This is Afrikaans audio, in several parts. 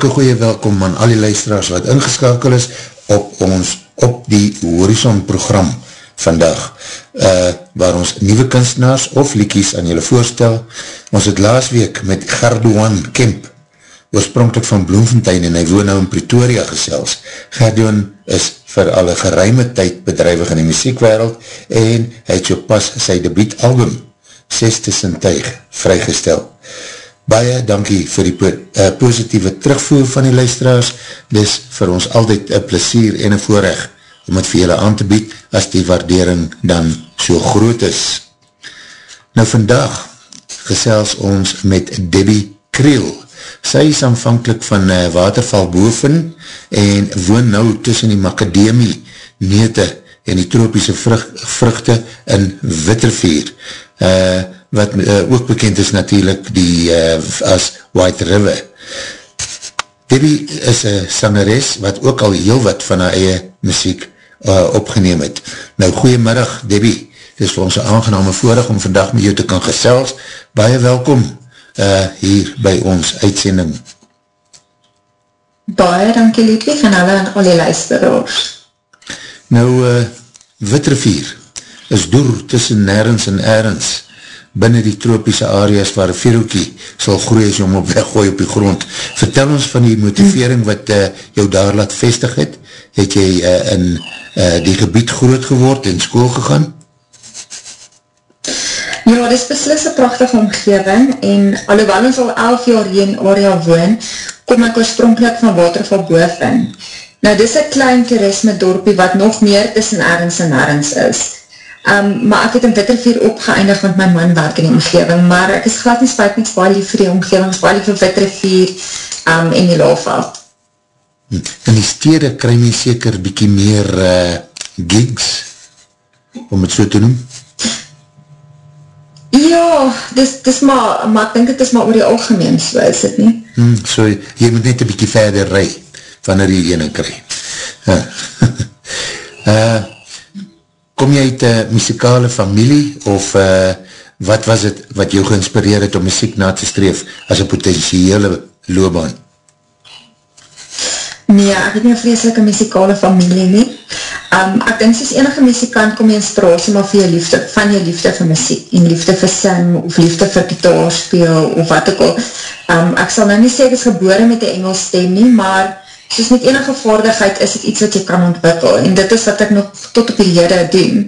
hartelike goeie welkom aan al die luisteraars wat ingeskakel is op ons op die Horizon program vandag, uh, waar ons nieuwe kunstenaars of liekies aan julle voorstel. Ons het laas week met Gerdouan Kemp, oorspronkelijk van Bloemfontein en hy woon nou in Pretoria gesels. Gerdouan is vir al een geruime tyd bedrijwig in die muziekwereld en hy het so pas sy debietalbum, Seste Sintuig, vrygestel baie dankie vir die po uh, positieve terugvoer van die luisteraars, dis vir ons altyd een plesier en een voorrecht om het vir julle aan te bied as die waardering dan so groot is. Nou vandag gesels ons met Debbie Kriel. Sy is aanvankelijk van uh, Waterval Boven en woon nou tussen die Macadamie, Nete en die tropiese vrug, vruchte in Witterveer. Uh, wat uh, ook bekend is natuurlijk die uh, as White River. Debbie is een sangeres wat ook al heel wat van haar eie muziek uh, opgeneem het. Nou, goeiemiddag Debbie, het is vir ons een aangename voorig om vandag met jou te kan gesels. Baie welkom uh, hier by ons uitsending. Baie dankie Ludwig en alle en al die luisteraars. Nou, uh, Witrivier is door tussen nergens en ergens binnen die tropiese areas waar veroekie sal groei as jy om op weggooi op die grond. Vertel ons van die motivering wat uh, jou daar laat vestig het. Het jy uh, in uh, die gebied groot geword en school gegaan? Ja, dit is beslis een prachtige omgeving en alhoewel ons al 11 jaar hier in area woon, kom ek oorspronkelijk van Waterval boven. Nou, dit is een klein toerisme dorpie wat nog meer tussen ergens en ergens is. Um, maar ek het in Witterveer opgeëindig want my man werk in die omgeving, maar ek is glad nie spuit met baie lief vir die omgeving, baie lief vir Witterveer um, en die Laveld. Hm. In die stede krij my seker bykie meer uh, gigs, om het so te noem? Ja, dis, dis maar, maar ek denk het is maar oor die algemeen, so is het nie. Hm, so, jy moet net een bykie verder rij, wanneer jy ene krij. Uh, uh, kom jy uit een muzikale familie of uh, wat was het wat jou geïnspireer het om muziek na te streef as een potentiële loopbaan? Nee, ek het nie een vreselike muzikale familie nie. Um, ek denk soos enige muzikant kom jy inspiratie maar vir jou liefde, van jou liefde vir muziek en liefde vir sing of liefde vir gitaar speel of wat ook al. Um, ek sal nou nie sê ek is gebore met die Engels stem nie, maar soos met enige vaardigheid is het iets wat jy kan ontwikkel, en dit is wat ek nog tot op die lede doen.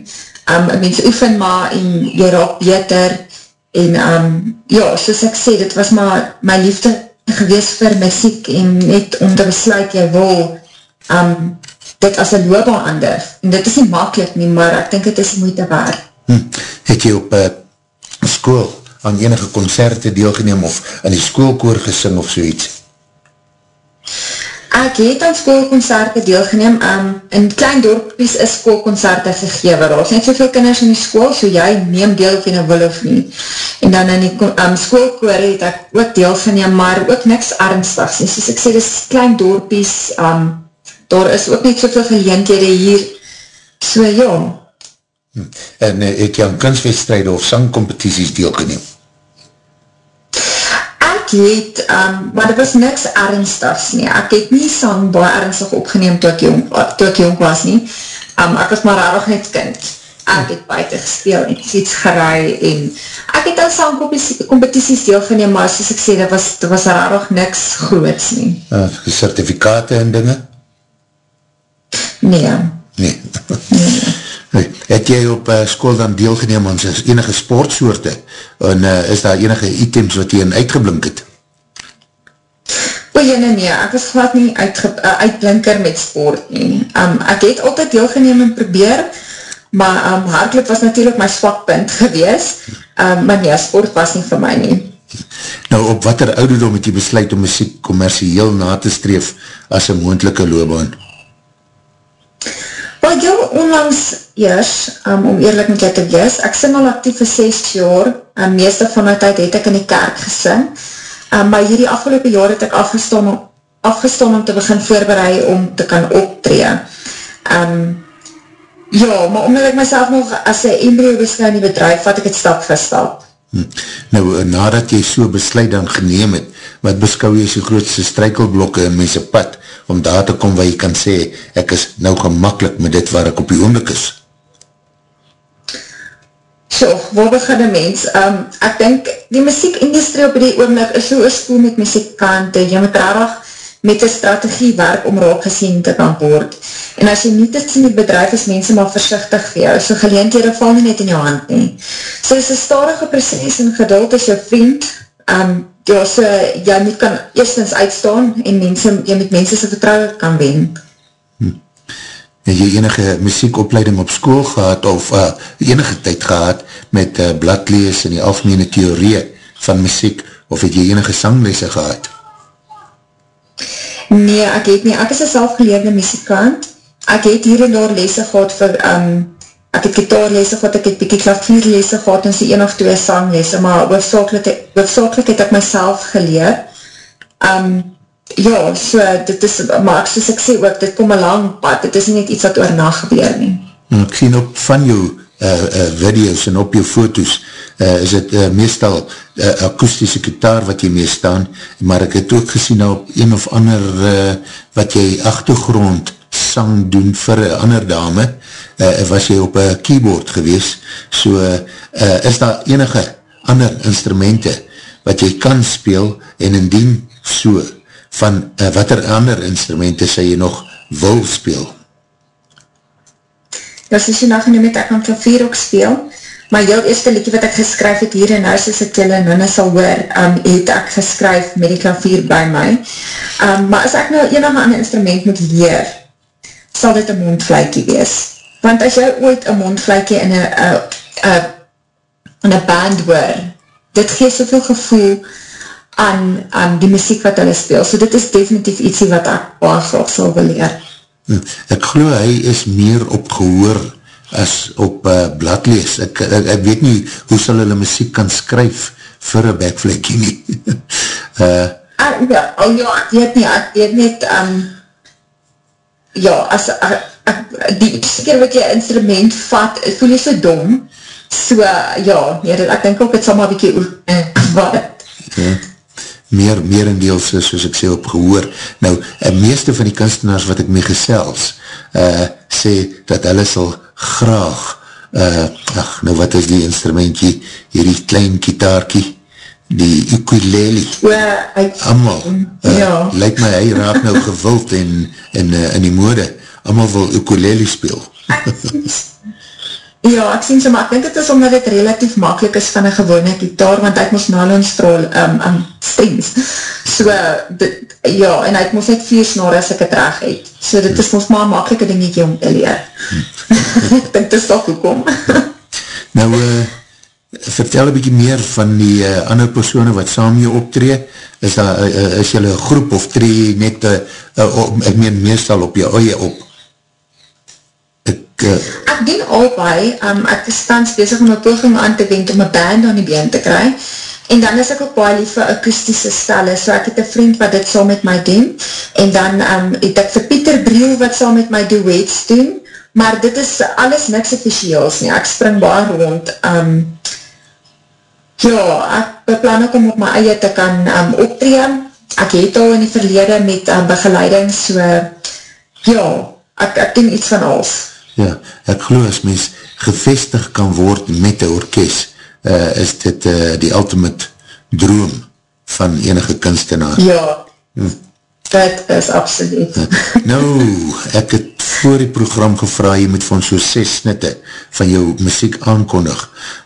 Um, mens oefen maar, en jy raak beter, en um, ja, soos ek sê, dit was maar my liefde gewees vir muziek, en net om te besluit, jy wil um, dit as een loopbaan ander, en dit is nie makkelijk nie, maar ek denk het is moeite waar. Hm. Het jy op uh, school aan enige concerte deelgeneem, of in die schoolkoor gesing, of soeits? Ek het aan schoolconcerte deelgeneem, um, in klein dorpies is schoolconcerte gegewe, daar is net soveel kinders in die school, so jy neem deel of jy nou wil of nie. En dan in die um, schoolkoor het ek ook deelgeneem, maar ook niks ernstigs, en soos ek sê, dis klein dorpies, um, daar is ook net soveel geleentede hier, so ja. Hm. En uh, het jy aan kunstwedstrijde of sangcompetities deelgeneem? Het, um, maar dit was niks ernstigs nie. Ek het nie sang baie ernstig opgeneem toe ek jong, toe ek jong was nie. Um, ek was maar rarig net kind. Ek het buiten gespeel en iets geraai en ek het aan sangcompetities deelgeneem, maar soos ek sê, dit was, dit was rarig niks groots nie. Uh, certificate en dinge? Nee. Nee. nee. Het jy op uh, school dan deelgeneem aan enige sportsoorte en uh, is daar enige items wat jy in uitgeblink het? O, jy nee, nee, ek is glad nie uitge, uh, uitblinker met sport nie. Um, ek het altyd deelgeneem en probeer, maar um, hardloop was natuurlijk my swakpunt gewees, um, maar nee, sport was nie vir my nie. Nou, op wat er ouderdom het jy besluit om muziek commercieel na te streef as een moendelike loopbaan? Wel, jou onlangs eers, um, om eerlijk met jy te wees, ek sing al actief vir 6 jaar, en meeste van my tyd het ek in die kerk gesing, um, maar hierdie afgelopen jaar het ek afgestaan om, afgestaan om te begin voorbereid om te kan optree. Um, ja, maar omdat ek myself nog as een embryo beskou in die bedrijf, wat ek het stap vir stap. Hm. Nou, nadat jy so besluit dan geneem het, wat beskou jy so grootste strijkelblokke in mense pad, om daar te kom waar jy kan sê, ek is nou gemakkelijk met dit waar ek op die oomlik is? So, waar begin een mens? Um, ek denk, die muziekindustrie op die oomlik is so een spoel met muziekkante, jy moet rarig met een strategie werk om raak gesien te kan word. En as jy nie tussen die bedrijf is, mense maar versichtig vir jou, so geleendhede val nie net in jou hand nie. So is een starige proces en geduld is jou vriend, um, ja, so jy moet kan eerstens uitstaan en mense, jy met mense sy vertrouwen kan wen. Hm. Het jy enige muziekopleiding op school gehad of uh, enige tyd gehad met uh, bladlees en die algemene theorie van muziek of het jy enige sanglese gehad? Nee, ek het nie. Ek is een selfgeleerde muzikant. Ek het hier en daar lese gehad vir, um, ek het gitaarlese gehad, ek het bykie klavierlese gehad en so een of twee sanglese, maar hoofdzakelijk het ek myself geleer. Um, ja, so, dit is, maar soos ek sê ook, dit kom een lang pad, dit is nie iets wat oor na gebeur nie. Ek sien op van jou uh, uh, video's en op jou foto's, uh, is het uh, meestal uh, akoestische kitaar wat jy mee staan, maar ek het ook gesien op een of ander uh, wat jy achtergrond sang doen vir een ander dame, uh, was jy op een keyboard gewees, so uh, is daar enige ander instrumente wat jy kan speel en indien so van uh, wat er ander instrumente sy jy nog wil speel? Ja, soos jy nou genoem het, ek kan klavier ook speel, maar heel eerste liedje wat ek geskryf het hier in huis, as ek jylle nou nie sal hoor, um, het ek geskryf met die klavier by my. Um, maar as ek nou enige ander instrument moet leer, sal dit een mondvlijkie wees. Want as jy ooit een mondvlijkie in een band hoor, dit geef soveel gevoel aan, aan die muziek wat hulle speel. So dit is definitief ietsie wat ek baie graag sal wil leer. Ek glo hy is meer op gehoor as op uh, bladlees. Ek, ek, ek weet nie hoe sal hulle muziek kan skryf vir een backflakkie nie. uh, ah, ja, oh ja, ek weet nie, ek weet net, um, ja, as, uh, uh, die keer wat jy instrument vat, voel jy so dom, so, uh, ja, nee, ek denk ook, het sal maar bykie oor, uh, wat. Ja meer, meer in deels soos ek sê op gehoor. Nou, meeste van die kunstenaars wat ek mee gesels, uh, sê dat hulle sal graag, uh, ach, nou wat is die instrumentje, hierdie klein kitaarkie, die ukulele, amal, uh, ja. lyk my, hy raak nou gewild in, in, uh, in die mode, amal wil ukulele speel. Ja, ek sien so, maar ek denk het is omdat het relatief makkelijk is van een gewone gitaar, want hy moest nylon straal um, um, strings. So, dit, ja, en hy moest net vier snor as ek het reg het. So, dit is moest maar een makkelike dingetje om te leer. ek denk, dit is toch gekom. nou, uh, vertel een bykie meer van die uh, ander persoene wat saam jy optree. Is, da, uh, is jylle groep of tree net, uh, uh, ek meen meestal op jou oie op? Uh, ek doen albei, um, ek is stans bezig om my poging aan te wend om my band aan die been te kry, en dan is ek ook baie lief vir akoestische stelle, so ek het een vriend wat dit saam met my doen, en dan um, het ek vir Pieter Briel wat saam met my duets doen, maar dit is alles niks officieels nie, ek spring baie rond, um, ja, ek beplan ook om op my eie te kan um, optree, ek het al in die verlede met um, begeleiding, so, ja, ek, ek doen iets van alles. Ja, ek geloof as mens gevestig kan word met die orkest, uh, is dit uh, die ultimate droom van enige kunstenaar. Ja, hm. dit is absoluut. Ja. nou, ek het voor die program gevra, jy moet van so 6 snitte van jou muziek aankondig.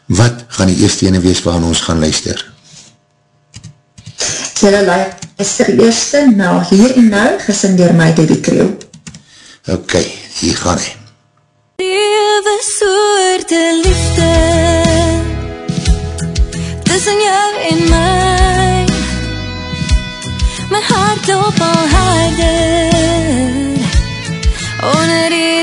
Wat gaan die eerste ene wees waar ons gaan luister? Julle luister eerste, nou hier en nou, gesing door my Debbie Kreel. Ok, hier gaan hy. Lewe soorte liefde Tussen jou en my. My hart loop al harder. Onder die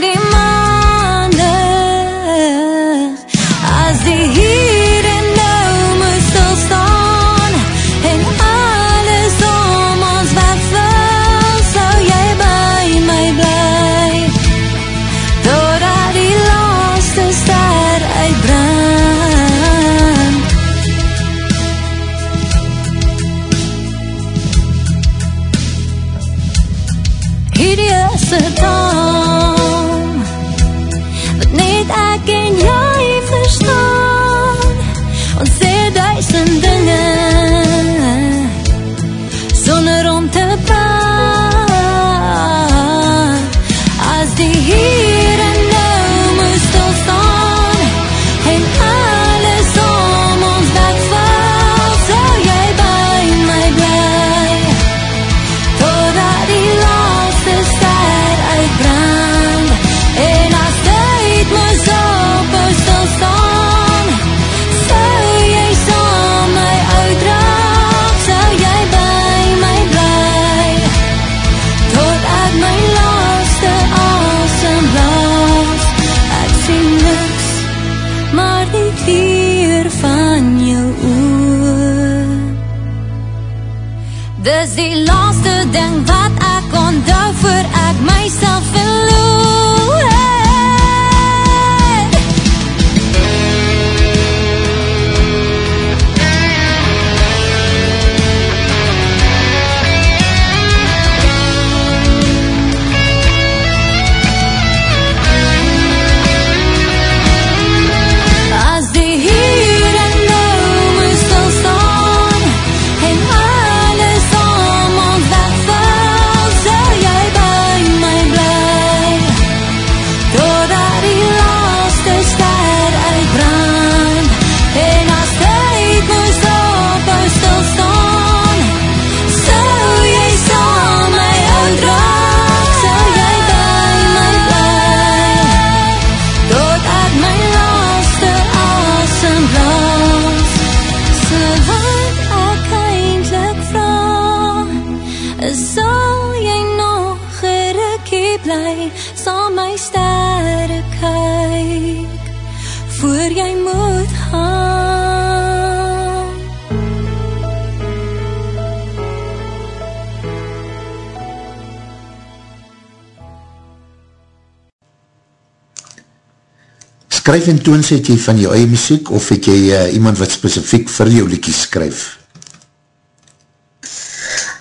Skryf en toons het jy van jou eie muziek of het jy uh, iemand wat specifiek vir jou liedjes skryf?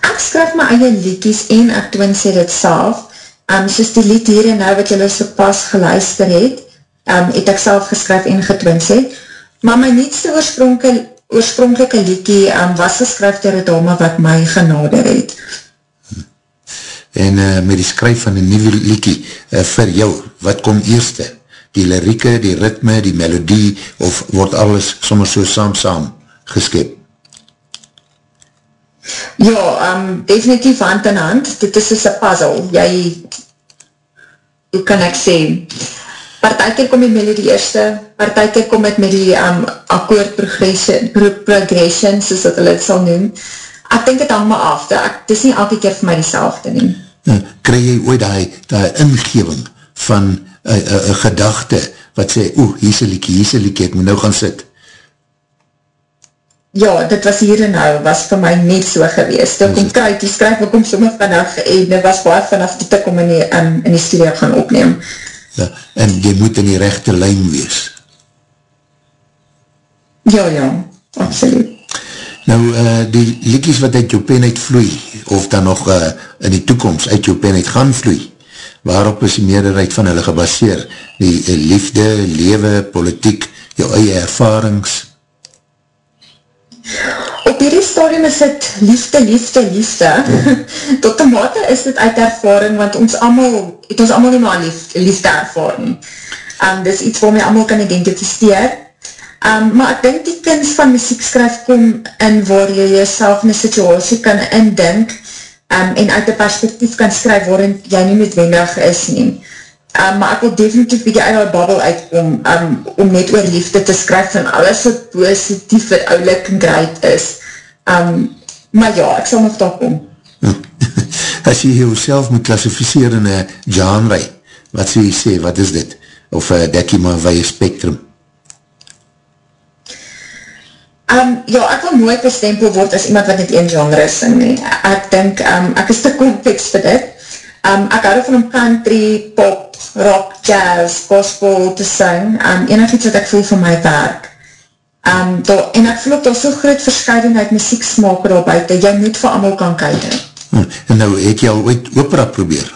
Ek skryf my eie liedjes en ek toon sê dit self. Um, soos die lied hier en nou wat julle so pas geluister het, um, het ek self geskryf en getoon sê. Maar my nietste oorspronkelike, oorspronkelike liedje um, was geskryf dier het dame wat my genader het. En uh, met die skryf van een nieuwe liedje uh, vir jou, wat kom eerste? Die lirieke, die ritme, die melodie, of word alles sommer so saam-saam geskip? Ja, um, definitief hand in hand. Dit is soos een puzzle. Jy, hoe kan ek sê, partijkeer kom het met die eerste, partijkeer kom het met die um, akkoord progression, pro progression, soos dat hulle het sal noem. Ek denk het hang my af, het is nie elke keer vir my die selfde nie. Uh, krijg jy ooit die, die ingeving van een gedachte wat sê, oeh, hier is een liekie, hier is een liekie, ek moet nou gaan sit. Ja, dit was hier en nou, was vir my net so gewees. Toe kom kruid, die skryf, ek kom sommer vanaf, en dit was baie vanaf die tik om in die, um, in die studio gaan opneem. Ja, en jy moet in die rechte lijn wees. Ja, ja, absoluut. Nou, uh, die liedjes wat uit jou pen uit vloei, of dan nog uh, in die toekomst uit jou pen uit gaan vloei, waarop is die meerderheid van hulle gebaseer? Die uh, liefde, lewe, politiek, jou eie ervarings? Op hierdie stadium is het liefde, liefde, liefde. Tot die mate is dit uit ervaring, want ons allemaal, het ons allemaal nie maar liefde, liefde ervaring. Um, dis iets waarmee allemaal kan identificeer. Um, maar ek denk die kunst van muziek skryf kom in waar jy jyself in een situasie kan indink um, en uit die perspektief kan skryf waarin jy nie noodwendig is nie. Um, maar ek wil definitief bieke uit die babbel uitkom um, om net oor liefde te skryf van alles wat positief en oulik en great is. Um, maar ja, ek sal nog daar kom. As jy jouself moet klassificeer in een genre, wat sê jy sê, wat is dit? Of uh, dek jy maar vye spectrum? Um, ja, ek wil nooit bestempel word as iemand wat net een genre is. En, ek denk, um, ek is te complex vir dit. Um, ek hou van om country, pop, rock, jazz, gospel te sing. Um, enig iets wat ek voel van my werk. Um, to, en ek voel ook daar so groot verscheidenheid muziek smaak daar buiten, jy moet vir allemaal kan kyk. Hm, en nou, het jy al ooit opera probeer?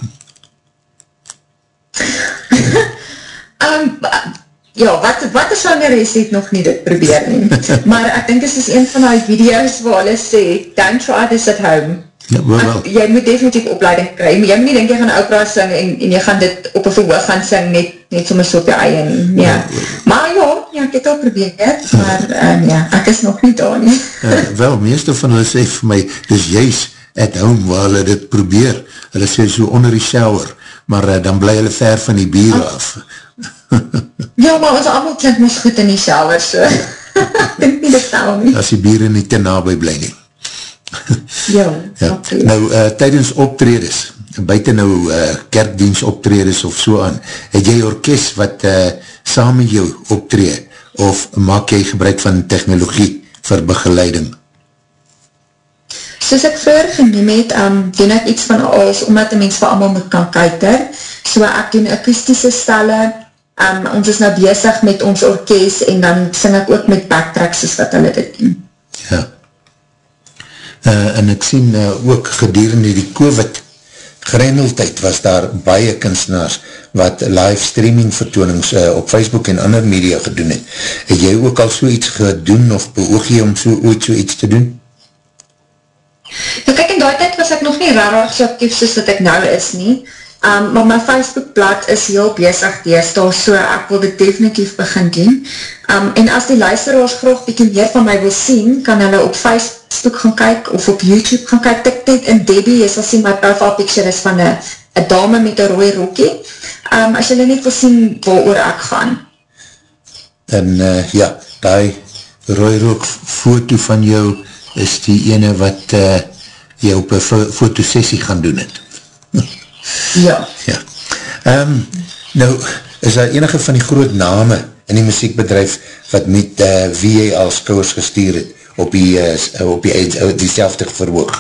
Um, ja, wat, wat is van die rest het nog nie dit probeer nie. maar ek dink is is een van die video's waar hulle sê, don't try this at home. Ja, wel, wel. Ek, jy moet definitief opleiding kry. Jy moet nie denk jy gaan opera sing en, en jy gaan dit op een verhoog gaan sing net, net soms op jou eie. Ja. Maar ja, ja, ek het al probeer, maar um, ja, ek is nog nie daar nie. uh, wel, meeste van hulle sê vir my, dis juist at home waar hulle dit probeer. Hulle sê so onder die shower, maar uh, dan bly hulle ver van die bier af. ja, maar ons allemaal klink ons goed in die shower, so. ek denk nie dit tel nie. As die bieren nie te nabij bly nie. ja, ja. Nou, uh, tydens optredes, buiten nou uh, kerkdienst optredes of so aan, het jy orkest wat uh, saam met jou optree, of maak jy gebruik van technologie vir begeleiding? Soos ek vroeger genoem het, um, doen ek iets van alles, omdat die mens vir allemaal moet kan kuiter. So ek doen akoestische stelle, um, ons is nou bezig met ons orkest, en dan sing ek ook met backtracks, soos wat hulle dit doen. Ja. Uh, en ek sien uh, ook gedurende die COVID grendeltijd was daar baie kunstenaars wat live streaming vertoonings uh, op Facebook en ander media gedoen het. Het jy ook al so iets gedoen of beoog jy om so ooit so iets te doen? Ja, kyk, in die tijd was ek nog nie raar so actief soos dat ek nou is nie, um, maar my Facebookblad is heel bezig deesdaal, so ek wil dit definitief begin doen. Um, en as die luisteraars graag bykie meer van my wil sien, kan hulle op Facebook gaan kyk, of op YouTube gaan kyk, tik net in Debbie, jy sal sien my profile picture is van een dame met een rooie rookie, um, as julle net wil sien waar oor ek gaan. En uh, ja, die rooie rook foto van jou, is die ene wat uh, jy op een fotosessie gaan doen het. Ja. ja. Um, nou, is daar enige van die groot name in die muziekbedrijf wat met uh, wie jy als kouwers gestuur het op die, uh, op die, uh, die selfde verhoog?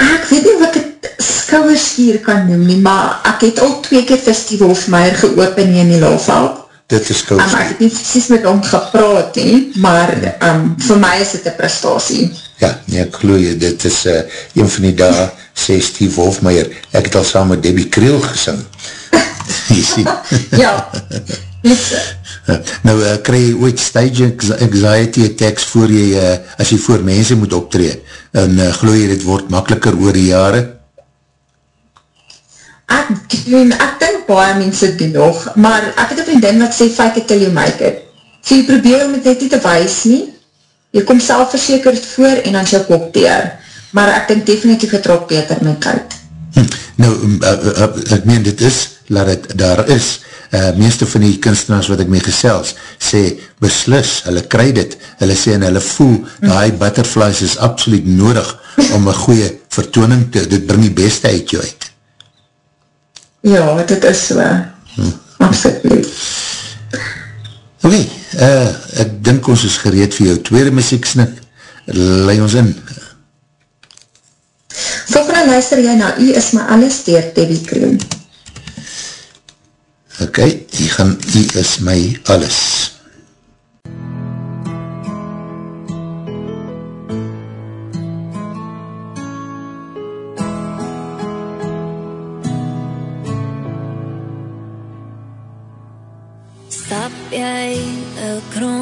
Ek weet nie wat ek skouwers hier kan noem nie, maar ek het al twee keer festival of meier geopen in die Laufveld dit is koos. Um, ek het nie precies met hom gepraat nie, maar um, vir my is dit een prestatie. Ja, nee, ek geloof jy, dit is uh, een van die daar, sê Steve Wolfmeier, ek het al saam met Debbie Kriel gesing. jy sien. ja, nou, uh, krij jy ooit stage anxiety attacks voor jy, uh, as jy voor mense moet optree, en uh, geloof jy, dit word makkeliker oor die jare? Ek doen, ek dink baie mense doen nog, maar ek het een vriendin wat sê, fake it till you make it. So jy probeer om het net nie te wees nie, jy kom selfverzekerd voor en dan sy kop teer. Maar ek dink definitief het rok beter met uit. Hm, nou, uh, uh, uh, ek meen dit is, laat het daar is, uh, meeste van die kunstenaars wat ek mee gesels, sê, beslis, hulle kry dit, hulle sê en hulle voel, hm. die butterflies is absoluut nodig om een goeie vertooning te, dit bring die beste uit jou uit. Ja, dit is so. Hmm. Absoluut. Oké, okay, uh, ek dink ons is gereed vir jou tweede muzieksnik. Lei ons in. Volgende luister jy na U is my alles dier Debbie Kroon. Oké, okay, hier gaan U is my alles. anh ở trong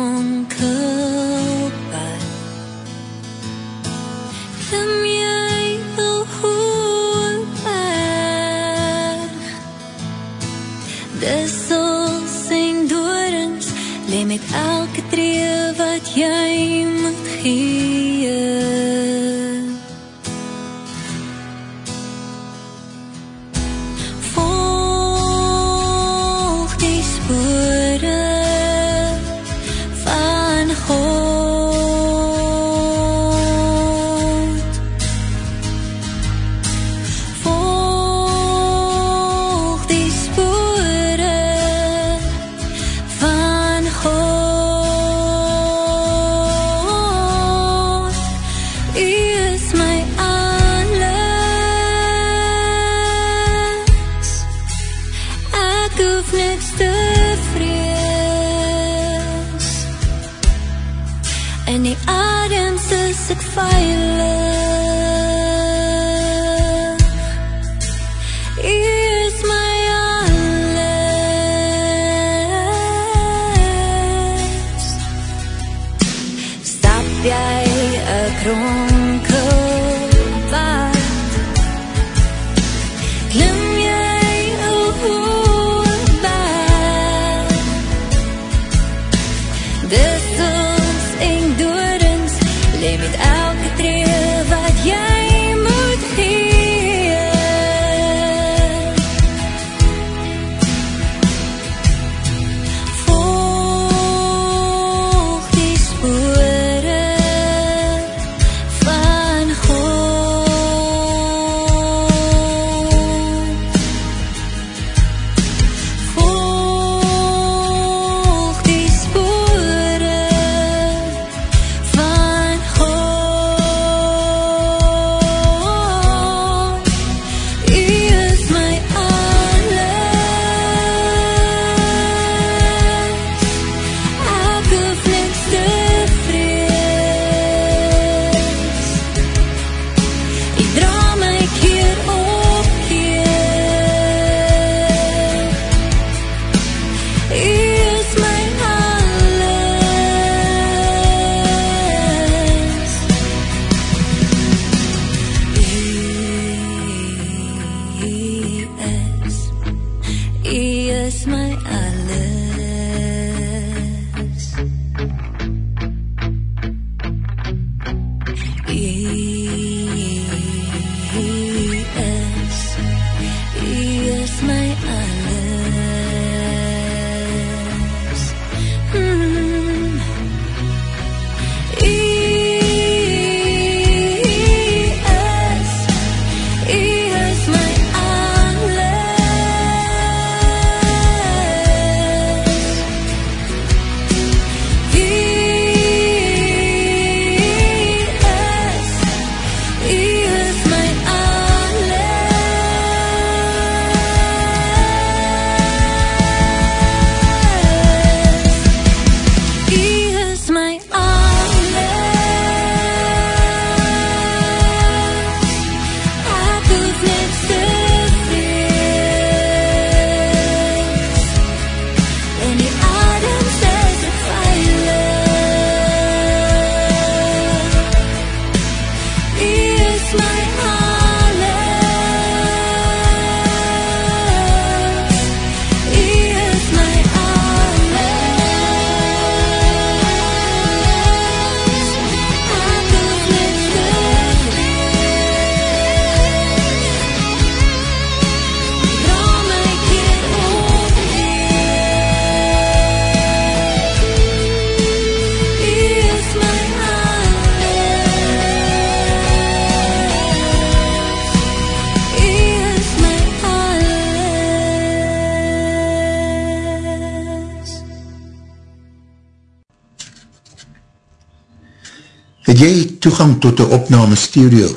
toegang tot een opname studio,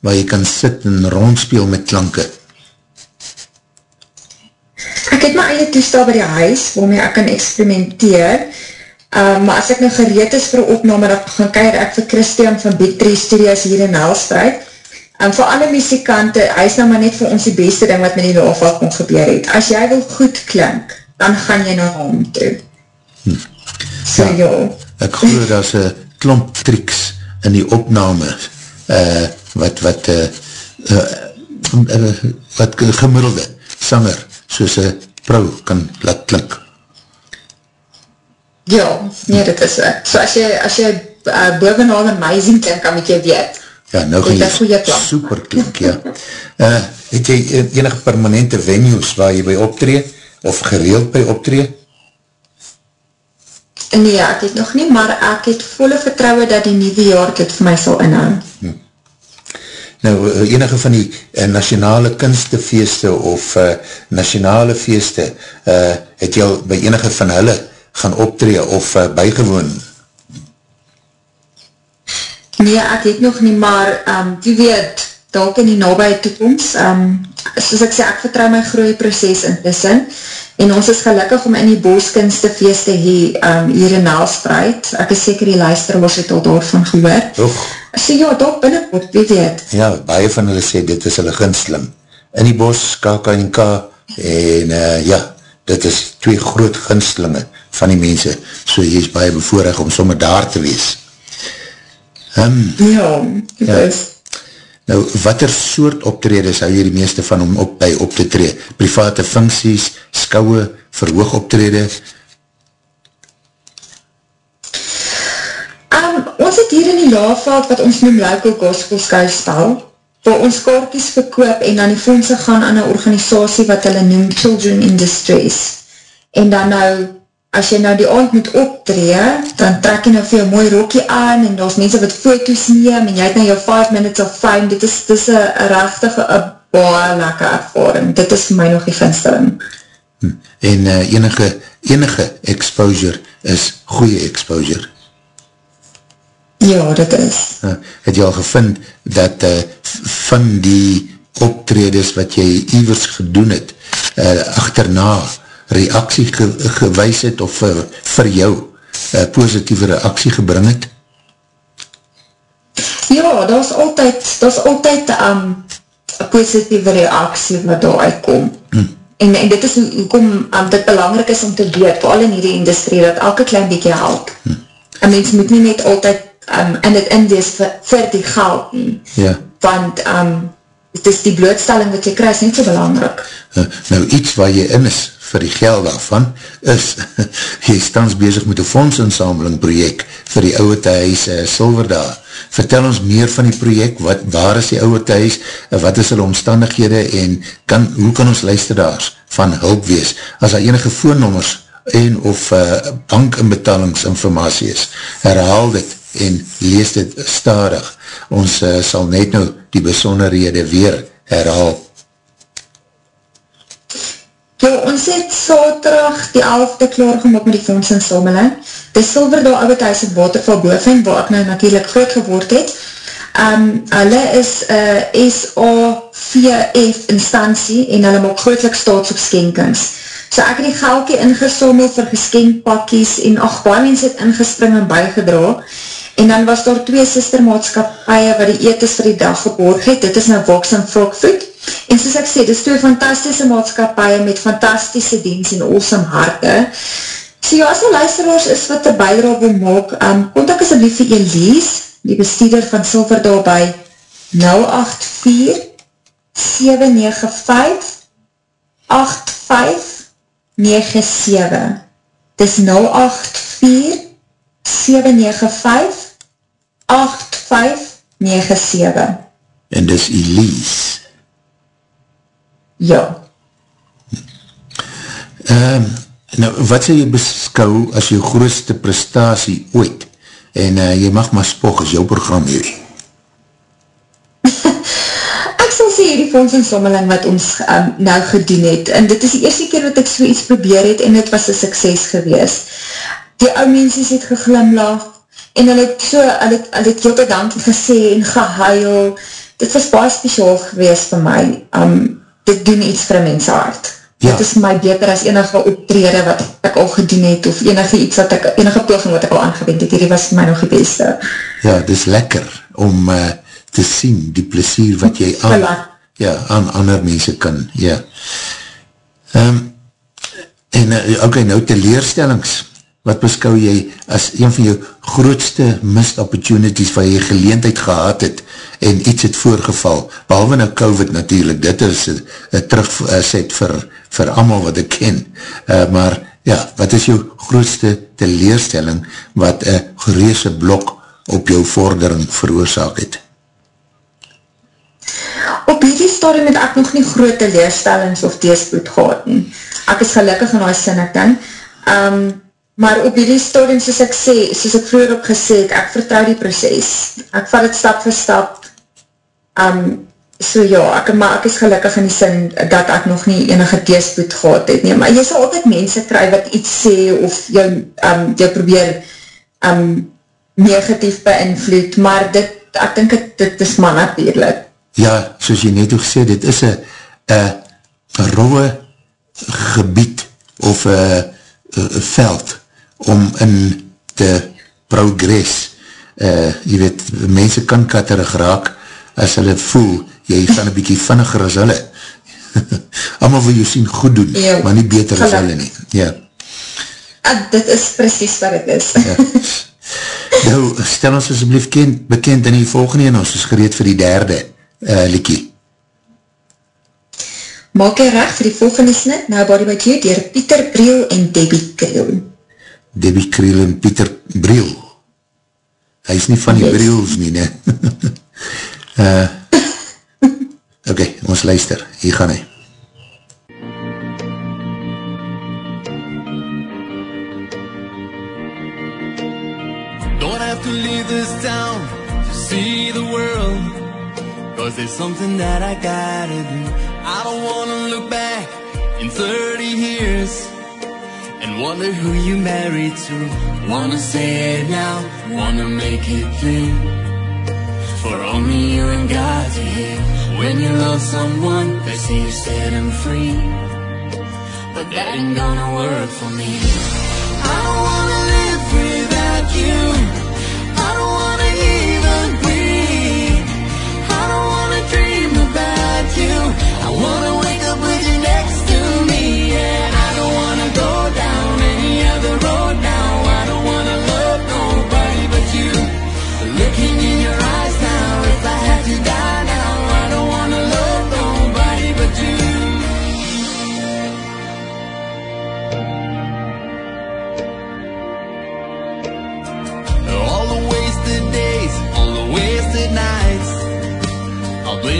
waar jy kan sit en rondspeel met klanke? Ek het my eie toestel by die huis, waarmee ek kan experimenteer, um, maar as ek nou gereed is vir opname, dan gaan keir ek vir Christian van Big Tree Studios hier in Helspreid. En vir alle muzikante, hy is nou maar net vir ons die beste ding wat met die laafval kon gebeur het. As jy wil goed klink, dan gaan jy na hom toe. So ja, ja. Ek geloof dat is een klomp triks in die opname, uh, wat, wat, uh, uh, uh, wat gemiddelde sanger, soos een vrou kan laat klink. Ja, nee, dit is so. So as jy, as jy uh, bovenal amazing klink, dan moet jy weet. Ja, nou gaan jy super klink, ja. Uh, het jy en- enige permanente venues waar jy by optree, of gereeld by optree? Nee, ek het nog nie, maar ek het volle vertrouwe dat die nieuwe jaar dit vir my sal inhou. Nou, uh, enige van die uh, nationale kunstefeeste of uh, nationale feeste, uh, het jy al by enige van hulle gaan optree of uh, bygewoon? Nee, ek het nog nie, maar um, wie weet, dalk in die nabije toekomst, um, soos ek sê, ek vertrouw my groei proces intussen, en ons is gelukkig om in die booskunstefeeste hier, um, hier in Nelspreid, ek is seker die luisteraars het al daarvan gehoor, Och, so ja, dalk binnenkort, wie weet, ja, baie van hulle sê, dit is hulle ginsling. In die bos, KKNK, en uh, ja, dit is twee groot ginslinge van die mense, so jy is baie bevoorrecht om sommer daar te wees. Um, ja, dit Ja. is, Nou, wat er soort optredes hou jy die meeste van om op, by op te tree? Private funksies, skouwe, verhoog optrede? Um, ons het hier in die laafveld wat ons noem Local Gospel Skuistal, waar ons kaartjes verkoop en dan die fondse gaan aan een organisatie wat hulle noem Children in Distress. En dan nou, as jy nou die aand moet optree, dan trek jy nou vir jou mooi rokkie aan en daar is mense wat foto's neem en jy het nou jou 5 minutes of fame, dit is, dit is een rechtige, een baie lekker ervaring. Dit is vir my nog die vinstering. Hm. En uh, enige, enige exposure is goeie exposure. Ja, dit is. Uh, het jy al gevind dat uh, van die optredes wat jy ivers gedoen het, uh, achterna reaksie ge, gewys het of vir, vir jou uh, positieve reaksie gebring het? Ja, dat is altyd, dat is altyd um, een positieve reaksie wat daar uitkom. Hm. En, en dit is hoekom um, dit belangrijk is om te weet, vooral in die industrie, dat elke klein beetje help. Hm. En mens moet nie net altyd um, in het indees vir, vir die geld nie. Ja. Want um, het is die blootstelling wat jy krijg, niet so belangrijk. Uh, nou, iets waar jy in is vir die geld daarvan, is jy stans bezig met een fondsinsameling project vir die ouwe thuis uh, Silverdaal. Vertel ons meer van die project, wat, waar is die ouwe thuis, uh, wat is hulle omstandighede en kan, hoe kan ons luisteraars van hulp wees? As daar enige voornommers en of uh, bankinbetalingsinformatie is, herhaal dit en lees dit starig. Ons uh, sal net nou die besonderhede weer herhaal. Ja, ons het saterdag die 11de klaar gemaakt met die fondsinsameling. Die Silverdal Ouwethuis het Waterval Boven, waar ek nou natuurlijk groot geword het. Um, hulle is uh, SAVF instantie en hulle maak grootlik staats op skenkings. So ek het die geldkie ingesommel vir geskenkpakkies en ach, baie mens het ingespring en bijgedra. En dan was daar twee sistermaatskapie wat die etes vir die dag geborg het. Dit is nou Vox en Frogfood. En soos ek sê, dit is twee fantastische maatskapie met fantastische dienst en awesome harte. So ja, as die luisteraars is wat die bijdra wil maak, um, kontak asblief vir Elise, die bestuurder van Silverdal by 084 795 85 97 Dis 084 795 8597 En dis Elise Ja um, Nou, wat sal jy beskou as jou grootste prestatie ooit? En uh, jy mag maar spog as jou program hierdie sal sê die fondsinsommeling wat ons um, nou gedoen het, en dit is die eerste keer wat ek so iets probeer het, en het was een sukses gewees. Die ou mensies het geglimlag, en hulle het so, hulle het, hulle het jyke dankie gesê, en gehuil, dit was baie speciaal gewees vir my, um, dit doen iets vir mens hart. Ja. Dit is my beter as enige optrede wat ek al gedoen het, of enige iets wat ek, enige poging wat ek al aangewend het, hierdie was my nog die beste. Ja, dit is lekker om uh, te sien, die plesier wat jy aan, ja, aan ander mense kan, ja. Um, en, uh, ok, nou teleerstellings, wat beskou jy as een van jou grootste missed opportunities waar jy geleentheid gehad het en iets het voorgeval, behalwe nou COVID natuurlijk, dit is een terugset vir, vir amal wat ek ken, uh, maar ja, wat is jou grootste teleerstelling wat een gereese blok op jou vordering veroorzaak het? Op hierdie stadium het ek nog nie grote leerstellings of deespoed gehad. Ek is gelukkig in die sin ek dan. Um, maar op hierdie stadium, soos ek sê, soos ek vroeger op gesê het, ek vertrouw die proces. Ek vat het stap vir stap. Um, so ja, ek, maar ek is gelukkig in die sin dat ek nog nie enige deespoed gehad het nie. Maar jy sal altyd mense kry wat iets sê of jou, um, jou probeer um, negatief beïnvloed, maar dit, ek dink het, dit is maar natuurlijk ja, soos jy net ook sê, dit is een rauwe gebied of een veld om in te progress. Uh, jy weet, mense kan katterig raak as hulle voel, jy gaan een bykie vinniger as hulle. Allemaal wil jy sien goed doen, ja, maar nie beter as hulle nie. Ja. Ah, dit is precies wat het is. ja. Nou, stel ons asblief bekend in die volgende en ons is gereed vir die derde uh, liekie. Maak jy recht vir die volgende snit, Nobody But You, dier Pieter Briel en Debbie Kriel. Debbie Kriel en Pieter Briel. Hy is nie van die Yes. Briels nie, ne? uh, ok, ons luister. Hier gaan hy. Don't have to leave this town to see the world. Cause there's something that I gotta do. I don't wanna look back in 30 years and wonder who you married to. Wanna say it now, wanna make it clear. For only you and God to hear. When you love someone, they say you set them free. But that ain't gonna work for me. I don't wanna live without you. I don't wanna even breathe. I don't wanna dream about you. I wanna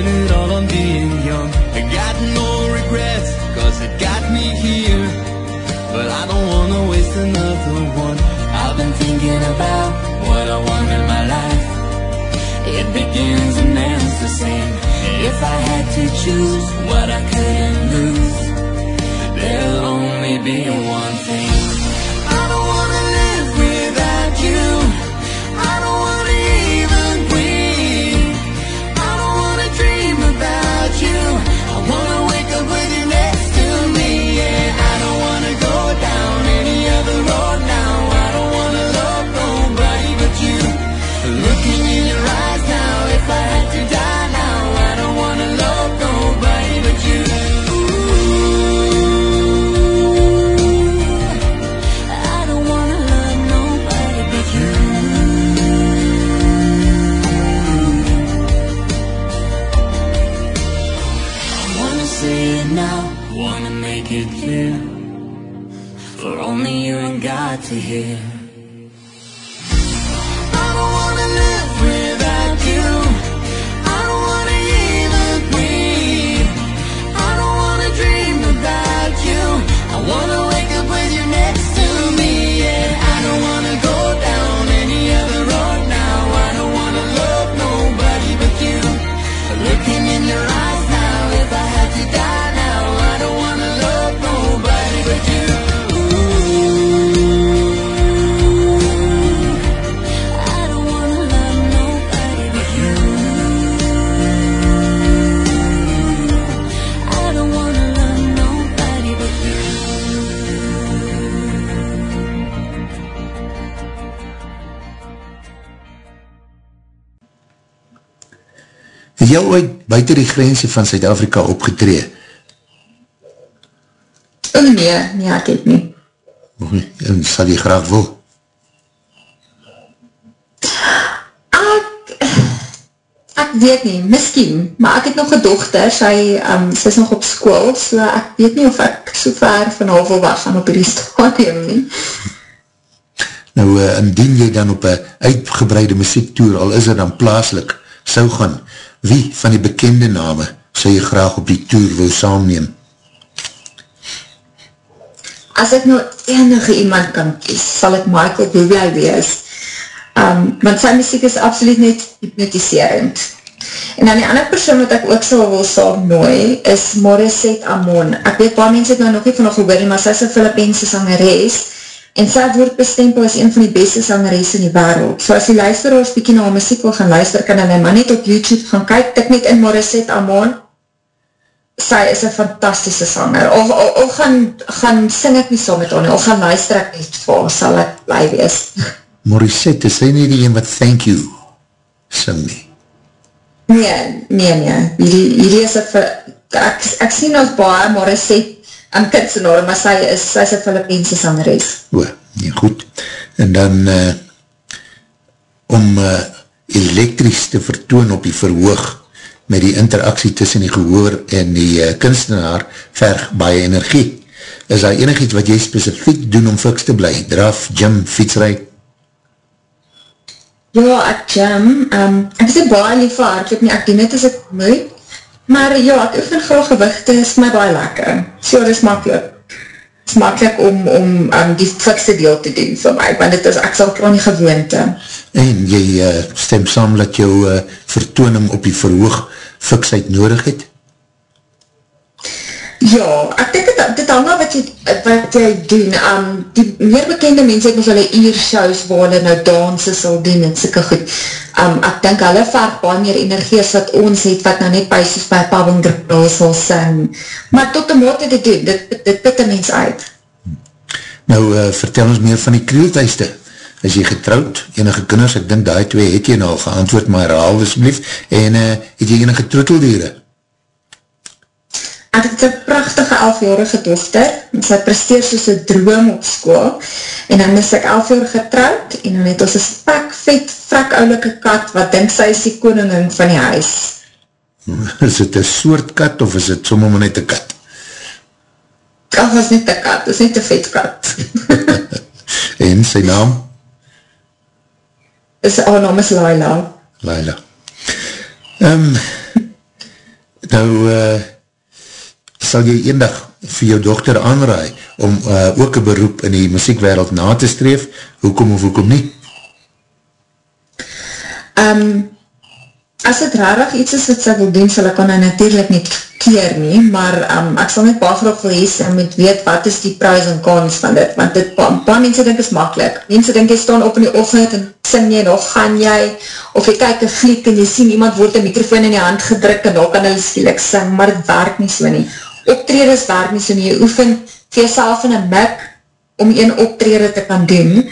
blame it all on being young. I got no regrets, cause it got me here. But I don't wanna waste another one. I've been thinking about what I want in my life. It begins and ends the same. If I had to choose what I couldn't lose, there'll only be one thing. I don't wanna live without you. Jou ooit buiten die grense van Suid-Afrika opgetree? Nee, nee, ek het nie. Nie? En sal jy graag wil? Ek, ek weet nie, miskien, maar ek het nog een dochter, sy, um, sy is nog op school, so ek weet nie of ek so ver van haar wil weg gaan op die stadium nie. Nou, uh, indien jy dan op een uitgebreide muziektoer, al is er dan plaaslik, sou gaan, wie van die bekende name sou jy graag op die toer wil saamneem? As ek nou enige iemand kan kies, sal ek Michael Bublé wees. Um, want sy muziek is absoluut net hypnotiserend. En dan die ander persoon wat ek ook sal wil saam nooi, is Morissette Amon. Ek weet paar mense het nou nog nie van nog gehoor maar sy is een Filipijnse sangeres, en sy word bestempel as een van die beste sangeres in die wereld. So as die luisteraars bykie na haar muziek wil gaan luister, kan hulle maar net op YouTube gaan kyk, tik net in Morissette Amon, sy is een fantastische sanger, of, of, of gaan, gaan sing ek nie saam met haar nie, of gaan luister ek nie voor, sal ek bly wees. Morissette, is sy nie die een wat thank you sing nie? Nee, nee, nee, hierdie, hierdie is een, ek, ek sien ons baie Morissette aan kitsenaar, maar sy is, sy is een Filipijnse sangeres. O, nee, goed. En dan, uh, om uh, elektrisch te vertoon op die verhoog, met die interactie tussen die gehoor en die uh, kunstenaar verg baie energie. Is daar enig iets wat jy specifiek doen om fiks te bly? Draf, gym, fietsrij? Ja, ek gym. Um, ek is baie lief vir hardloop nie, ek doen het as ek moet. Maar ja, ek oefen graag gewichte, is my baie lekker. So, dit is makkelijk. Het is makkelijk om, om um, die fikste deel te doen vir my, want dit is, ek sal klaar nie gewoonte. En jy uh, stem saam dat jou uh, vertooning op die verhoog fiksheid nodig het? Ja, ek denk het, dit hang wat jy, wat jy doen. Um, die meer bekende mense het ons hulle eer-shows waar hulle nou danse sal doen en syke goed. Um, ek denk hulle verg baie meer energie as wat ons het, wat nou net pijsies by Paving Grippel sal sing. Maar tot die mate te doen, dit, dit, dit put een mens uit. Nou, uh, vertel ons meer van die krieltuiste. Is jy getrouwd? Enige kinders? Ek denk die twee het jy nou geantwoord, maar herhaal asblief. En uh, het jy enige troeteldieren? Ek het een prachtige elfjarige dochter, en sy presteer soos een droom op school, en dan is ek elf jaar getrouwd, en dan het ons een spak, vet, frak oulike kat, wat denk sy is die koningin van die huis. Is het een soort kat, of is het sommer maar net een kat? Ach, is net een kat, is net een vet kat. en sy naam? Is, haar naam is Laila. Laila. Um, nou, eh, uh, sal jy eendag vir jou dochter aanraai om uh, ook een beroep in die muziekwereld na te streef, hoekom of hoekom nie? Um, as het rarig iets is wat sy wil doen, sal ek aan nou natuurlijk nie keer nie, maar um, ek sal net paar graag wil hees en moet weet wat is die prijs en kans van dit, want dit, pa, paar mense denk is makkelijk. Mense denk jy staan op in die ochtend en sing jy of gaan jy, of jy kyk een fliek en jy sien iemand word een microfoon in die hand gedruk en dan kan hulle skielik sing, maar het werk nie so nie optreders werk nie so nie, jy oefen vir jyself in een mik om een optrede te kan doen,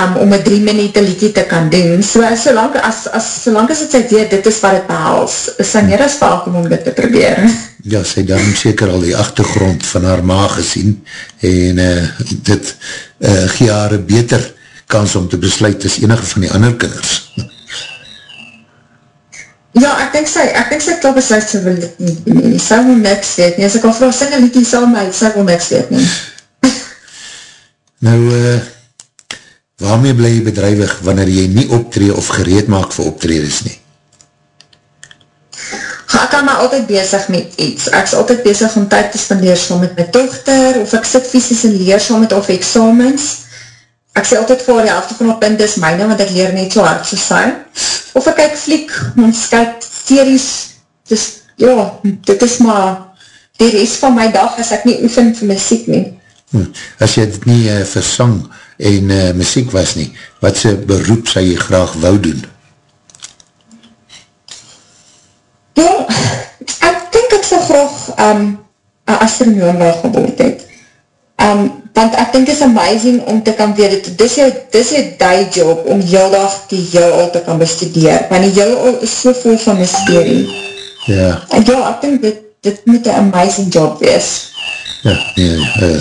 um, om een drie minute liedje te kan doen, so solang as, as, solang as het sy weet, dit is wat het behals, is sy meer as welkom om dit te probeer. Ja, sy daarom seker al die achtergrond van haar ma gesien, en uh, dit uh, gee haar beter kans om te besluit as enige van die ander kinders. Ja, ek denk sy, ek denk sy klap besluit sy wil dit nie, nie, sy wil niks weet nie, as ek al vraag, sing een liedje saam my, sy wil niks weet nie. nou, uh, waarmee bly jy bedrijwig, wanneer jy nie optree of gereed maak vir optredes nie? Ga, ek kan my altyd bezig met iets, ek is altyd bezig om tyd te spendeer saam met my dochter, of ek sit fysisk in leer saam met of examens, ek sê altyd voor die helft van op punt is myne, want ek leer net so hard so sy, of ek kyk fliek, ons kyk series, dus ja, dit is maar die rest van my dag as ek nie oefen vir muziek nie. Hm, as jy dit nie uh, vir sang en uh, muziek was nie, wat sy beroep sy jy graag wou doen? Ja, ek denk ek sy graag um, een astronoom wou geboord het. Um, want ek denk is amazing om te kan weet, dit is jou, dis jou die job om jou dag die jou al te kan bestudeer, want die jou al is so vol van mysterie. Ja. En ja, ek denk dit, dit moet een amazing job wees. Ja, nee, uh,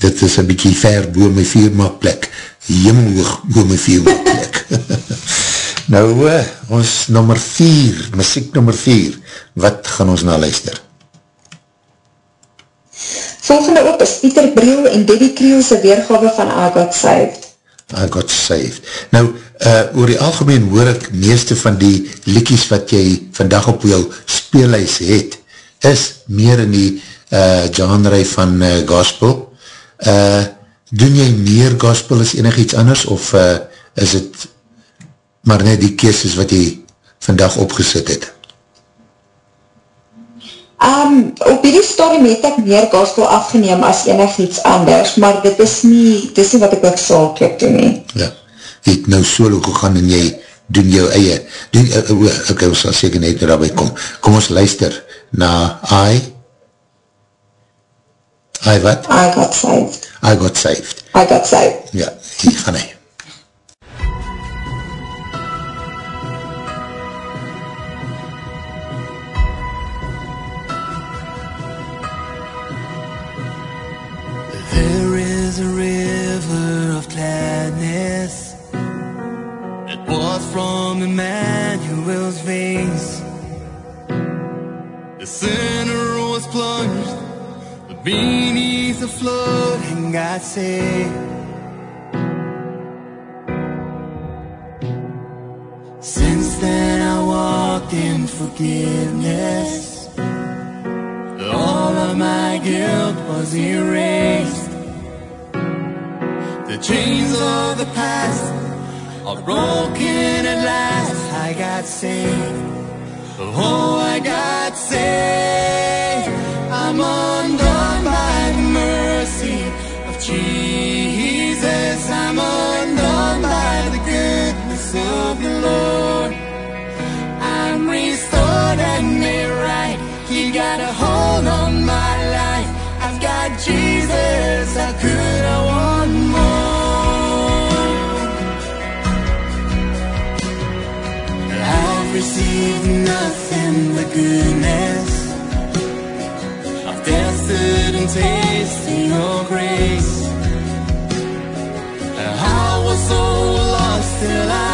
dit is een bykie ver boor my firma plek, jimmelhoog boor my firma plek. nou, uh, ons nummer 4, muziek nummer 4, wat gaan ons na luister? Volgende op is Pieter Briel en Debbie Krielse weergave van I Got Saved. I Got Saved. Nou, uh, oor die algemeen hoor ek meeste van die likies wat jy vandag op jou speelhuis het, is meer in die uh, genre van uh, gospel. Uh, doen jy meer gospel as enig iets anders, of uh, is het maar net die keeses wat jy vandag opgesit het? Um, op die stadium het ek meer gospel afgeneem as enig iets anders, maar dit is nie, dit is nie wat ek ook saaklik doen nie. Ja, jy het nou solo gegaan en jy doen jou eie, doen, uh, uh, ok, ons sal seker net daarby kom, kom ons luister na I, I wat? I got saved. I got saved. I got saved. Ja, hier gaan hy. from Emmanuel's veins. The sinner was plunged beneath the flood and God said, Since then I walked in forgiveness. All of my guilt was erased. The chains of the past are broken at last. I got saved. Oh, I got saved. I'm undone by the mercy of Jesus. I'm undone by the goodness of the Lord. I'm restored and made right. He got a hold on my life. I've got Jesus. How could I want I've nothing but goodness. I've tasted and tasted your grace. I was so lost till I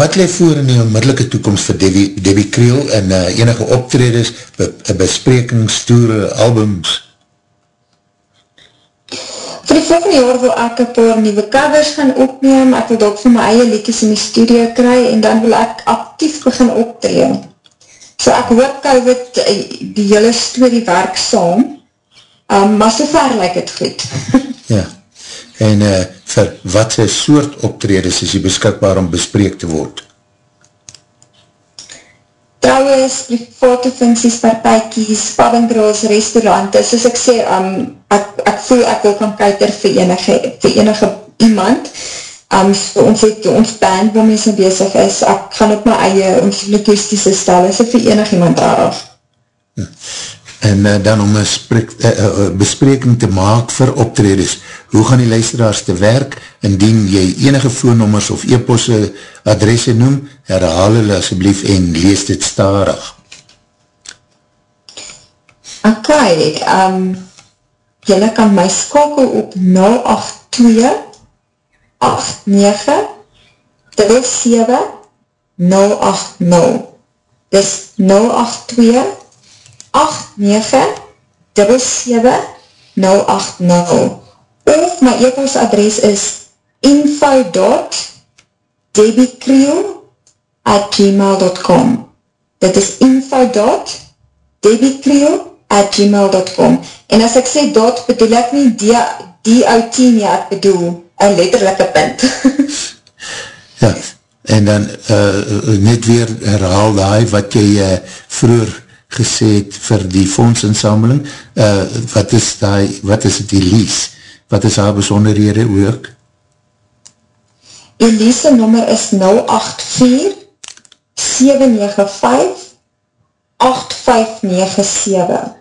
wat leef voor in die onmiddellike toekomst vir Debbie, Debbie Creel en uh, enige optreders, be, besprekings, toere, albums? Vir die volgende jaar wil ek een paar nieuwe covers gaan opneem, ek wil ook vir my eie liedjes in die studio kry en dan wil ek actief begin optreden. So ek hoop COVID eh, die hele story werk saam, um, maar so ver lyk het goed. Ja. En uh, vir wat sy soort optredes is die beskikbaar om bespreek te word? Trouwens, private funksies, partijkies, paddingdraals, restaurante, soos ek sê, um, ek, ek voel ek wil kan kuiter vir enige, vir enige iemand, um, so ons het ons band waarmee sy bezig is, ek gaan op my eie ons logistische stel, is vir enig iemand af. En uh, dan om een spreek, uh, uh, bespreking te maak vir optredes, hoe gaan die luisteraars te werk, indien jy enige voornommers of e-posse adresse noem, herhaal hulle asjeblief en lees dit starig. Ok, um, jylle kan my skakel op 082 89 37 080 Dis 082 8977 of my e-post adres is info.debbiekreel at gmail.com Dit is info.debbiekreel at gmail.com En as ek sê dot, bedoel ek nie D-O-T nie, ek bedoel een letterlijke punt. Ja, en dan uh, net weer herhaal die wat jy uh, vroeger gesê het vir die fondsinsameling, uh, wat is die, wat is die lease, wat is haar besonderhede ook? Elise nummer is 084 795 8597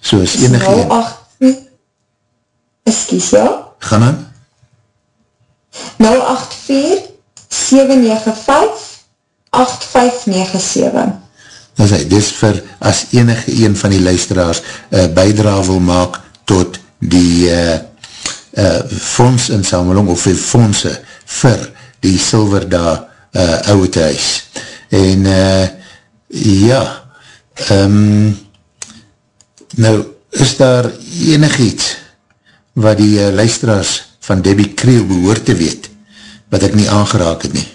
So is enige een. 084 Excuse, ja? Gaan aan? 084 795 8597 Dan sê, dis vir as enige een van die luisteraars uh, bijdra wil maak tot die uh, uh, fondsinsameling of die fondse vir die Silverda uh, oude huis. En uh, ja, um, nou is daar enig iets wat die uh, luisteraars van Debbie Creel behoor te weet, wat ek nie aangeraak het nie.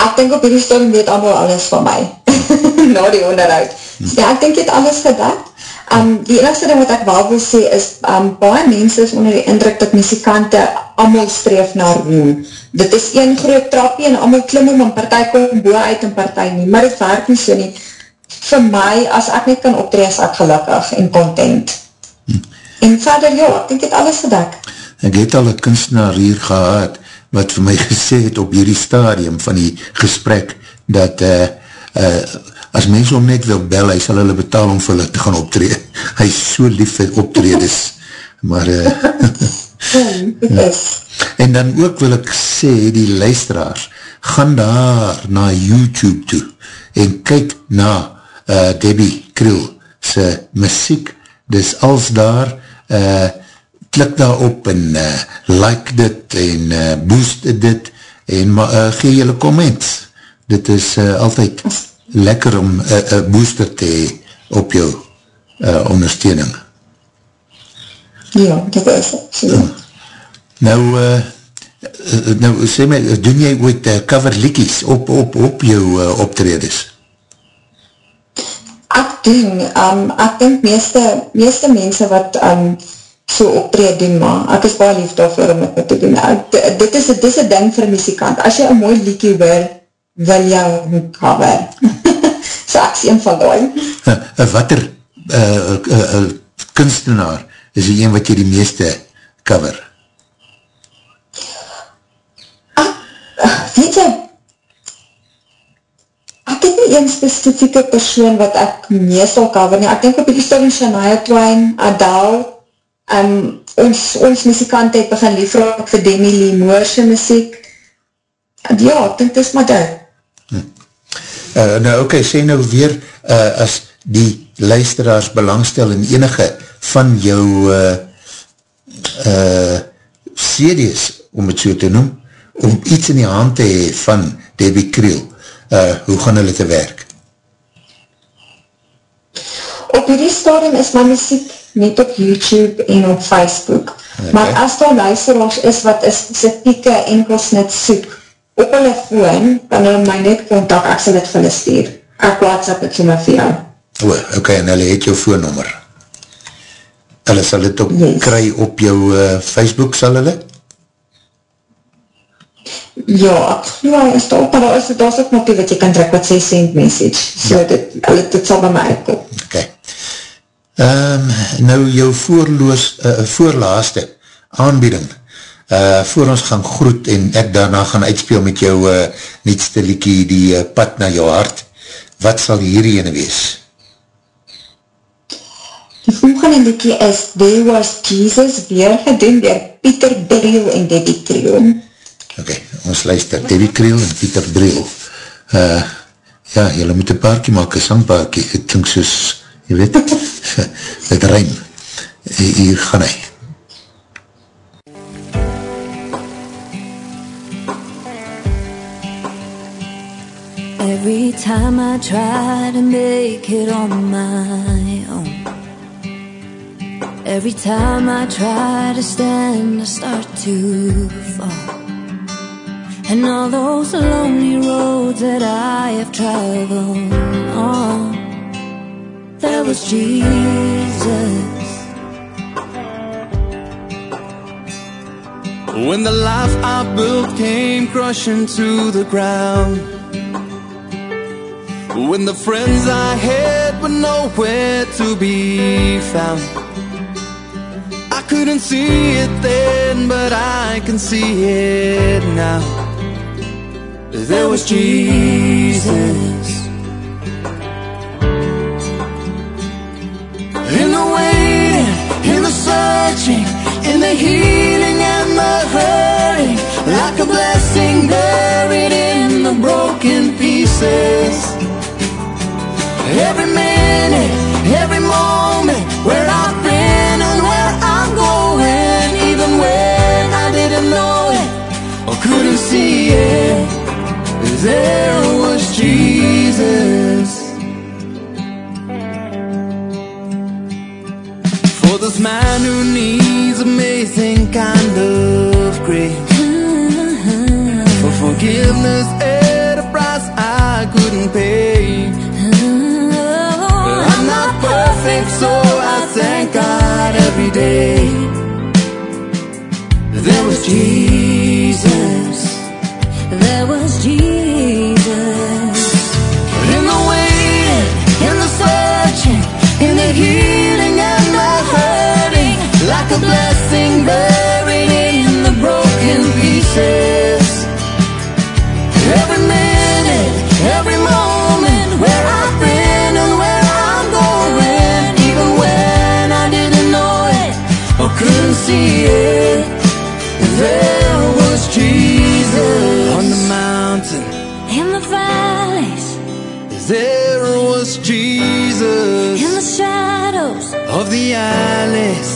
Ek denk op hierdie stond weet allemaal alles van my, na die onderhoud. So, ja, ek denk jy het alles gedek. Um, die enigste ding wat ek wel wil sê is, um, baie mense is onder die indruk dat muzikante allemaal streef naar roem. Dit is een groot trapie en allemaal klim om en partij kom boe uit en partij nie, maar dit werk nie so nie. Vir my, as ek net kan optree, is ek gelukkig en content. Hm. En verder, ja, ek denk jy het alles gedek. Ek het al een kunstenaar hier gehad, wat vir my gesê het op hierdie stadium van die gesprek, dat uh, uh, as mense om net wil bel, hy sal hulle betaal om vir hulle te gaan optree. Hy is so lief vir optredes. Maar, uh, en dan ook wil ek sê, die luisteraars, gaan daar na YouTube toe, en kyk na uh, Debbie Kriel, sy muziek, dis als daar, uh, klik daar op en uh, like dit en uh, boost dit en uh, gee julle comments. Dit is uh, altyd lekker om een uh, uh, booster te hee op jou uh, ondersteuning. Ja, dit is het. Ja. Nou, uh, nou sê my, doen jy ooit uh, cover liekies op, op, op jou uh, optredes? Ek doen, um, ek denk meeste, meeste mense wat um, so optreed doen, maar ek is baie lief daarvoor om het te doen. Ek, dit is dit is een ding vir muzikant. As jy een mooi liekie wil, wil jy een cover. so ek sê een van die. Wat er uh, uh, uh, kunstenaar is die een wat jy die meeste cover? Ek, weet jy, ek het nie een specifieke persoon wat ek meestal cover nie. Ek denk op die story Shania Twain, Adele, um, ons, ons muzikant het begin liefraak vir Demi Lee Moorse muziek. Ja, ek denk, dis maar dit. Hm. Uh, nou, oké, okay, sê nou weer, uh, as die luisteraars belangstel in enige van jou uh, uh, series, om het so te noem, om iets in die hand te hee van Debbie Kriel, uh, hoe gaan hulle te werk? Op hierdie stadium is my muziek net op YouTube en op Facebook. Okay. Maar as daar luisteraars is wat is specifieke enkels net soek op hulle phone, dan hulle my net contact, ek sal dit vir hulle stuur. Ek WhatsApp het sommer vir jou. O, ok, en hulle het jou phone Hulle sal dit ook yes. kry op jou uh, Facebook, sal hulle? Ja, ek ja, is daar op, maar daar is, daar is ook nog die wat jy kan druk wat sê send message. So, ja. dit, dit, dit sal by my uitkom. Ok. Um, nou jou voorloos, uh, voorlaaste aanbieding, uh, voor ons gaan groet en ek daarna gaan uitspeel met jou uh, nietste liekie die uh, pad na jou hart, wat sal hierdie ene wees? Die volgende liekie is There Was Jesus, weer gedoen door Pieter Driel en Debbie Kriel. Ok, ons luister, Debbie Kriel en Pieter Driel. Uh, ja, jylle moet een paarkie maak, een sangpaarkie, het klink soos jy weet, het ruim, hier gaan hy. Every time I try to make it on my own. Every time I try to stand, I start to fall. And all those lonely roads that I have traveled on there was Jesus. When the life I built came crushing to the ground. When the friends I had were nowhere to be found. I couldn't see it then, but I can see it now. There was Jesus. Healing and the hurting, like a blessing buried in the broken pieces. Every minute, every moment, where I've been and where I'm going, even when I didn't know it or couldn't see it, there was Jesus. For this man who needs amazing kind of grace, mm-hmm. for forgiveness at a price I couldn't pay. I'm not perfect, so I thank God every day. There was Jesus. There was Jesus. In the waiting, in the searching, in the healing buried in the broken pieces. Every minute, every moment, where I've been and where I'm going, even when I didn't know it or couldn't see it, there was Jesus. On the mountain. In the valleys, There was Jesus. In the shadows, of the alleys,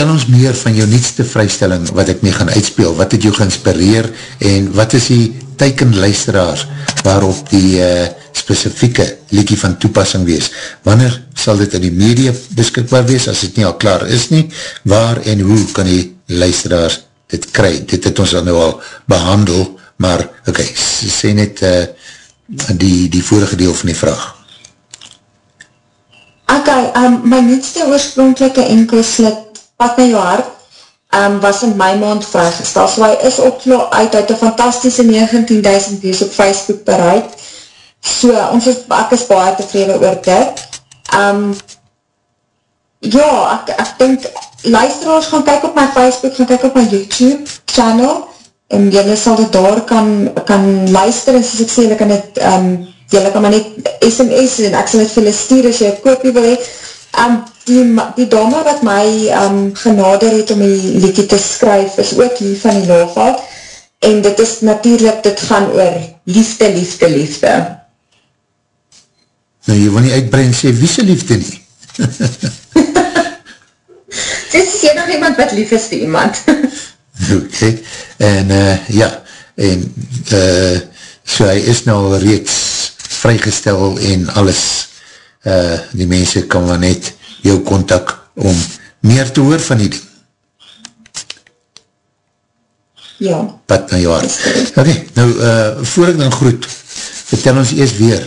vertel ons meer van jou nietste vrystelling wat ek mee gaan uitspeel. Wat het jou geïnspireer en wat is die teikenluisteraars waarop die uh, spesifieke liedje van toepassing wees? Wanneer sal dit in die media beskikbaar wees as dit nie al klaar is nie? Waar en hoe kan die luisteraars dit kry? Dit het ons dan nou al behandel, maar ok, sê net uh, die, die vorige deel van die vraag. Ok, um, my nietste oorspronkelike enkelslit, Pat na jou hart, um, was in my maand vrygestel, so hy is opgelo uit uit een fantastische 19.000 views op Facebook bereid, so ons is, ek is baie tevrede oor dit. Um, ja, ek, ek denk, luisteraars gaan kyk op my Facebook, gaan kyk op my YouTube channel, en jylle sal dit daar kan, kan luister, en soos ek sê, jylle kan dit, um, jylle kan maar net SMS, en ek sal dit vir jylle stuur, as jy een koopie wil hee. Um, die, die dame wat my um, genader het om die liedje te skryf, is ook hier van die Loval, en dit is natuurlijk, dit gaan oor liefde, liefde, liefde. Nou, jy wil nie uitbrei en sê, wie se liefde nie? Dis is jy nog iemand wat lief is vir iemand. ok, en uh, ja, en uh, so hy is nou reeds vrygestel en alles, uh, die mense kan maar net jou contact om meer te hoor van die ding. ja. Pat na jou hart. Ok, nou, uh, voor ek dan groet, vertel ons eerst weer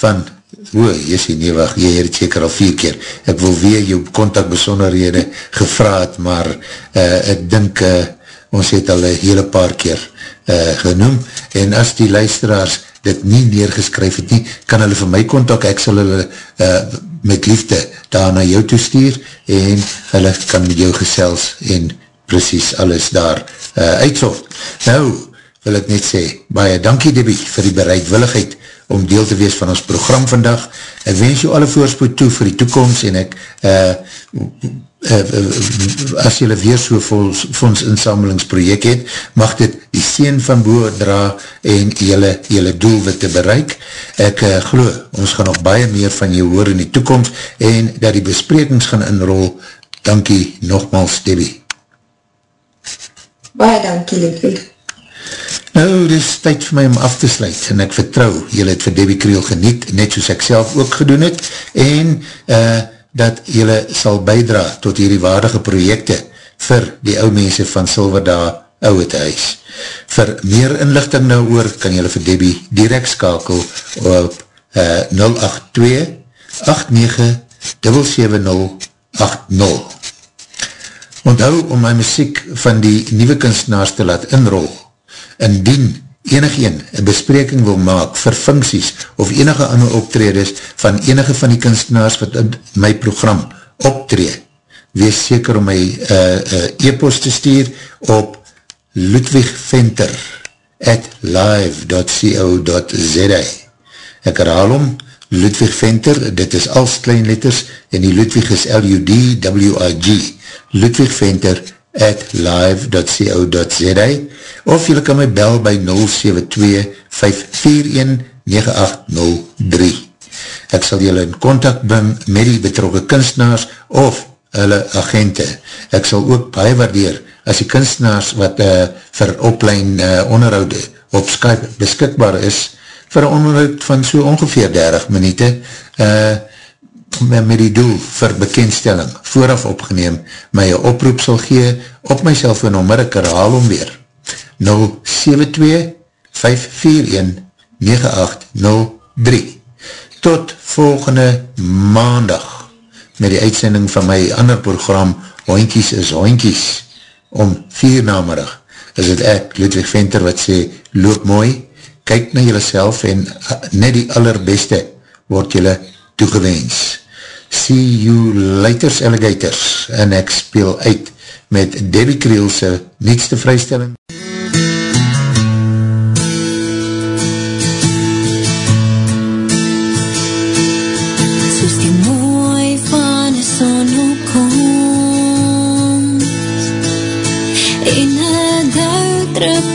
van, o, jy sê nie, wacht, jy het seker al vier keer, ek wil weer jou contactbesonderhede gevraad, maar uh, ek dink, uh, ons het al een hele paar keer uh, genoem, en as die luisteraars dit nie neergeskryf het nie, kan hulle vir my contact, ek sal hulle uh, met liefde daar na jou toestuur, en hulle kan met jou gesels en precies alles daar uh, uitzocht. Nou, wil ek net sê, baie dankie Debbie vir die bereidwilligheid om deel te wees van ons program vandag. Ek wens jou alle voorspoed toe vir die toekomst en ek, uh, as jylle weer so fondsinsamelingsproject het, mag dit die sien van boe dra en jylle, jylle doelwitte bereik. Ek uh, glo, ons gaan nog baie meer van jou hoor in die toekomst en dat die besprekings gaan inrol. Dankie nogmaals, Debbie. Baie dankie, Ludwig. Nou, dit is tyd vir my om af te sluit en ek vertrou, jylle het vir Debbie Kriel geniet, net soos ek self ook gedoen het, en uh, dat jylle sal bijdra tot hierdie waardige projekte vir die ou mense van Silverda ouwe te huis. Vir meer inlichting nou oor, kan jylle vir Debbie direct skakel op uh, 082 89 77080. Onthou om my muziek van die nieuwe kunstenaars te laat inrol, indien enig een een bespreking wil maak vir funksies of enige ander optredes van enige van die kunstenaars wat in my program optree, wees seker om my uh, uh, e-post te stuur op ludwigventer at live.co.za Ek herhaal om, Ludwig Venter, dit is als klein letters en die Ludwig is L-U-D-W-I-G Ludwig Venter at live.co.za of jylle kan my bel by 072-541-9803. Ek sal jylle in contact bring met die betrokke kunstenaars of hulle agente. Ek sal ook baie waardeer as die kunstenaars wat uh, vir oplein uh, onderhoude op Skype beskikbaar is vir een onderhoud van so ongeveer 30 minuute uh, met die doel vir bekendstelling vooraf opgeneem my een oproep sal gee op my selfoonnummer, ek herhaal om weer. 072-541-9803 Tot volgende maandag met die uitsending van my ander program Hoinkies is Hoinkies om vier namerig is het ek, Ludwig Venter, wat sê loop mooi, kyk na jylle en net die allerbeste word jylle toegewens. See You Laters Alligators en ek speel uit met Debbie Creelse nietste vrystelling. Soos die mooi van die son opkomt en een duw drup